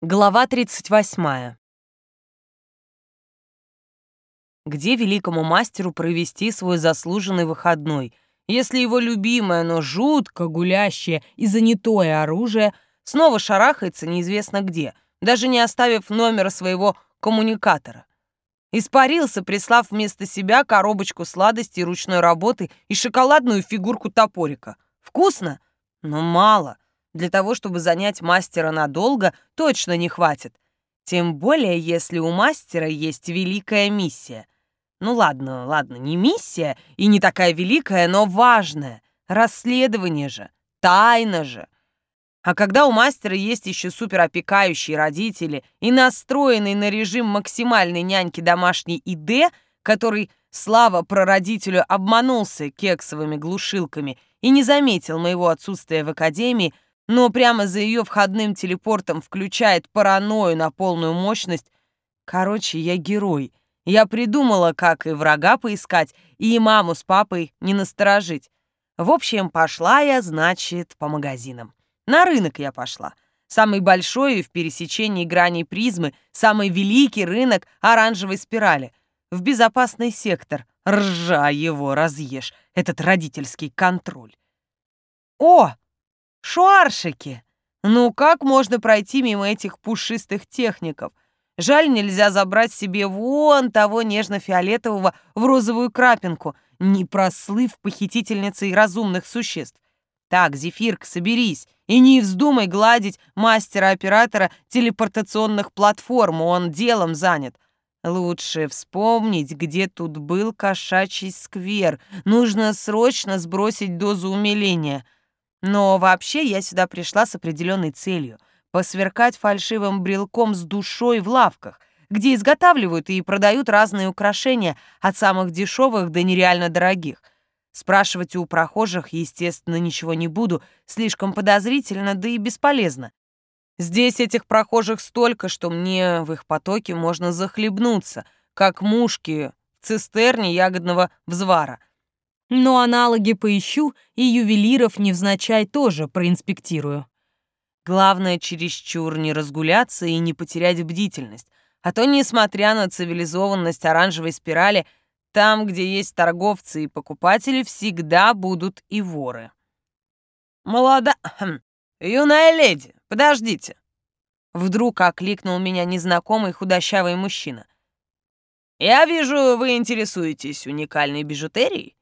Глава 38. Где великому мастеру провести свой заслуженный выходной, если его любимое, но жутко гулящее и занятое оружие снова шарахается неизвестно где, даже не оставив номера своего коммуникатора? Испарился, прислав вместо себя коробочку сладостей ручной работы и шоколадную фигурку топорика. Вкусно, но мало — для того, чтобы занять мастера надолго, точно не хватит. Тем более, если у мастера есть великая миссия. Ну ладно, ладно, не миссия и не такая великая, но важная. Расследование же, тайна же. А когда у мастера есть еще суперопекающие родители и настроенный на режим максимальной няньки домашней ИД, который, слава прародителю, обманулся кексовыми глушилками и не заметил моего отсутствия в академии, но прямо за ее входным телепортом включает паранойю на полную мощность. Короче, я герой. Я придумала, как и врага поискать, и маму с папой не насторожить. В общем, пошла я, значит, по магазинам. На рынок я пошла. Самый большой в пересечении граней призмы, самый великий рынок оранжевой спирали. В безопасный сектор. Ржа его разъешь, этот родительский контроль. О, Шуаршики! Ну как можно пройти мимо этих пушистых техников? Жаль, нельзя забрать себе вон того нежно-фиолетового в розовую крапинку, не прослыв похитительницей разумных существ. Так, Зефирка, соберись и не вздумай гладить мастера-оператора телепортационных платформ, он делом занят. Лучше вспомнить, где тут был кошачий сквер. Нужно срочно сбросить дозу умиления — но вообще я сюда пришла с определенной целью — посверкать фальшивым брелком с душой в лавках, где изготавливают и продают разные украшения от самых дешевых до нереально дорогих. Спрашивать у прохожих, естественно, ничего не буду, слишком подозрительно, да и бесполезно. Здесь этих прохожих столько, что мне в их потоке можно захлебнуться, как мушки в цистерне ягодного взвара — но аналоги поищу и ювелиров невзначай тоже проинспектирую. Главное, чересчур не разгуляться и не потерять бдительность, а то, несмотря на цивилизованность оранжевой спирали, там, где есть торговцы и покупатели, всегда будут и воры. «Молода... Хм, юная леди, подождите!» Вдруг окликнул меня незнакомый худощавый мужчина. «Я вижу, вы интересуетесь уникальной бижутерией?»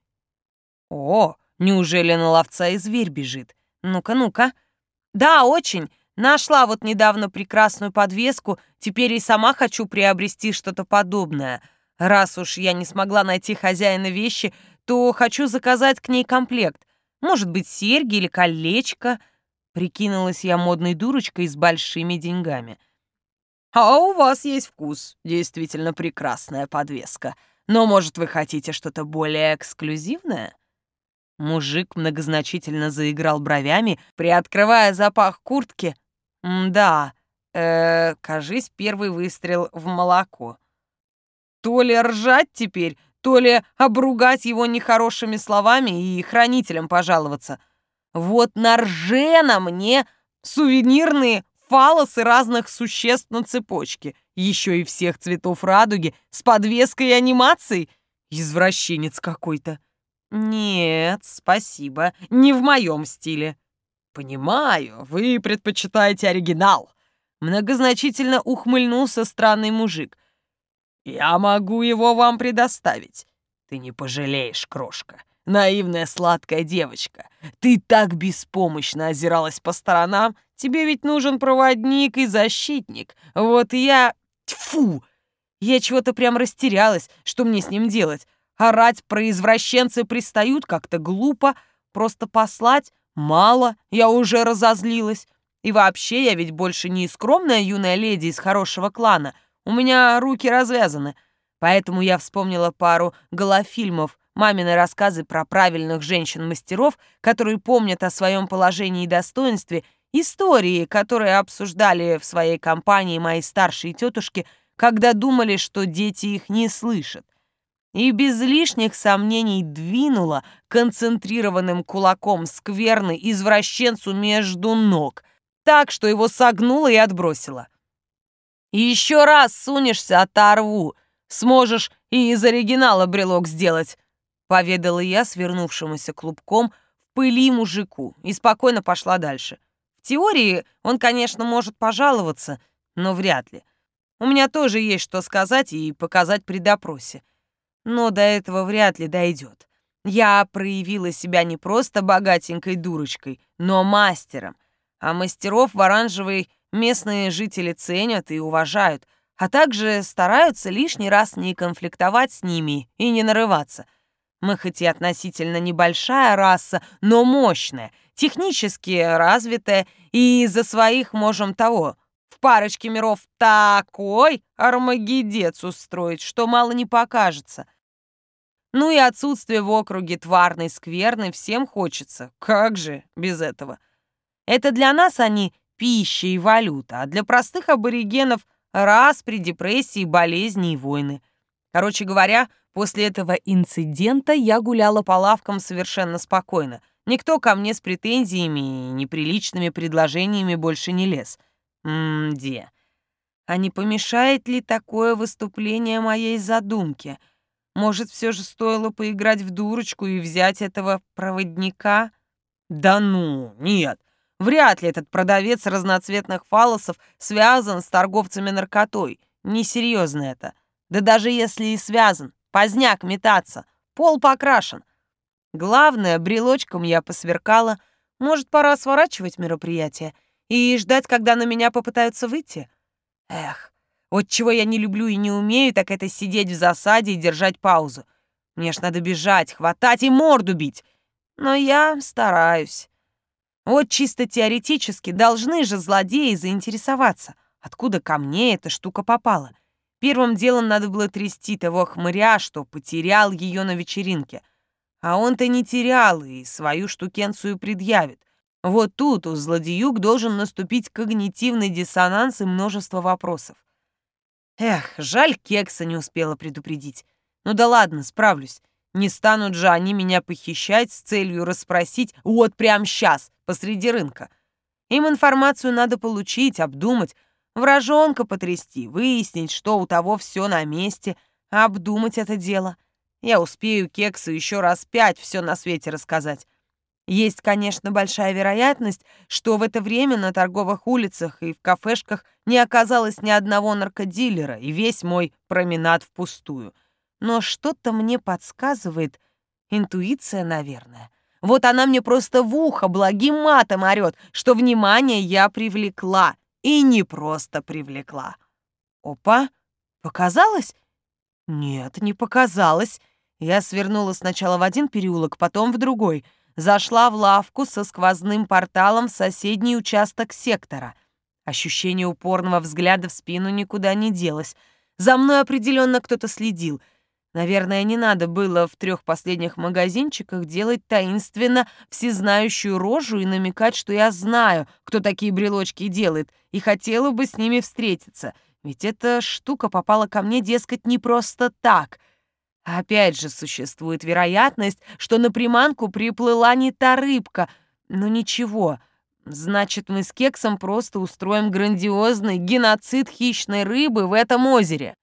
О, неужели на ловца и зверь бежит? Ну-ка, ну-ка. Да, очень. Нашла вот недавно прекрасную подвеску, теперь и сама хочу приобрести что-то подобное. Раз уж я не смогла найти хозяина вещи, то хочу заказать к ней комплект. Может быть, серьги или колечко. Прикинулась я модной дурочкой с большими деньгами. А у вас есть вкус. Действительно прекрасная подвеска. Но, может, вы хотите что-то более эксклюзивное? Мужик многозначительно заиграл бровями, приоткрывая запах куртки. Да, э, кажись, первый выстрел в молоко. То ли ржать теперь, то ли обругать его нехорошими словами и хранителям пожаловаться. Вот на ржена мне сувенирные фалосы разных существ на цепочке, еще и всех цветов радуги, с подвеской и анимацией. Извращенец какой-то. «Нет, спасибо, не в моем стиле». «Понимаю, вы предпочитаете оригинал», — многозначительно ухмыльнулся странный мужик. «Я могу его вам предоставить. Ты не пожалеешь, крошка, наивная сладкая девочка. Ты так беспомощно озиралась по сторонам, тебе ведь нужен проводник и защитник. Вот я... Тьфу! Я чего-то прям растерялась, что мне с ним делать. Орать про извращенцы пристают как-то глупо, просто послать мало, я уже разозлилась. И вообще, я ведь больше не скромная юная леди из хорошего клана, у меня руки развязаны. Поэтому я вспомнила пару голофильмов, мамины рассказы про правильных женщин-мастеров, которые помнят о своем положении и достоинстве, истории, которые обсуждали в своей компании мои старшие тетушки, когда думали, что дети их не слышат и без лишних сомнений двинула концентрированным кулаком скверный извращенцу между ног, так что его согнула и отбросила. Еще раз сунешься, оторву. Сможешь и из оригинала брелок сделать», — поведала я свернувшемуся клубком в пыли мужику и спокойно пошла дальше. В теории он, конечно, может пожаловаться, но вряд ли. У меня тоже есть что сказать и показать при допросе. Но до этого вряд ли дойдет. Я проявила себя не просто богатенькой дурочкой, но мастером. А мастеров в оранжевой местные жители ценят и уважают, а также стараются лишний раз не конфликтовать с ними и не нарываться. Мы хоть и относительно небольшая раса, но мощная, технически развитая, и из-за своих можем того, в парочке миров такой армагедец устроить, что мало не покажется. Ну и отсутствие в округе тварной скверны всем хочется. Как же без этого? Это для нас они пища и валюта, а для простых аборигенов распри, депрессии, болезни и войны. Короче говоря, после этого инцидента я гуляла по лавкам совершенно спокойно. Никто ко мне с претензиями и неприличными предложениями больше не лез. Мде. А не помешает ли такое выступление моей задумке? Может, все же стоило поиграть в дурочку и взять этого проводника? Да ну, нет. Вряд ли этот продавец разноцветных фалосов связан с торговцами наркотой. Несерьезно это. Да даже если и связан, поздняк метаться. Пол покрашен. Главное, брелочком я посверкала. Может, пора сворачивать мероприятие и ждать, когда на меня попытаются выйти? Эх, вот чего я не люблю и не умею, так это сидеть в засаде и держать паузу. Мне ж надо бежать, хватать и морду бить. Но я стараюсь. Вот чисто теоретически должны же злодеи заинтересоваться, откуда ко мне эта штука попала. Первым делом надо было трясти того хмыря, что потерял ее на вечеринке. А он-то не терял и свою штукенцию предъявит. Вот тут у злодеюк должен наступить когнитивный диссонанс и множество вопросов. Эх, жаль, кекса не успела предупредить. Ну да ладно, справлюсь. Не станут же они меня похищать с целью расспросить вот прямо сейчас, посреди рынка. Им информацию надо получить, обдумать, вражонка потрясти, выяснить, что у того все на месте, обдумать это дело. Я успею кексу еще раз пять все на свете рассказать. Есть, конечно, большая вероятность, что в это время на торговых улицах и в кафешках не оказалось ни одного наркодилера, и весь мой променад впустую — но что-то мне подсказывает, интуиция, наверное. Вот она мне просто в ухо благим матом орёт, что внимание я привлекла, и не просто привлекла. Опа, показалось? Нет, не показалось. Я свернула сначала в один переулок, потом в другой. Зашла в лавку со сквозным порталом в соседний участок сектора. Ощущение упорного взгляда в спину никуда не делось. За мной определенно кто-то следил — Наверное, не надо было в трех последних магазинчиках делать таинственно всезнающую рожу и намекать, что я знаю, кто такие брелочки делает, и хотела бы с ними встретиться. Ведь эта штука попала ко мне, дескать, не просто так. Опять же, существует вероятность, что на приманку приплыла не та рыбка. Но ничего, значит, мы с Кексом просто устроим грандиозный геноцид хищной рыбы в этом озере.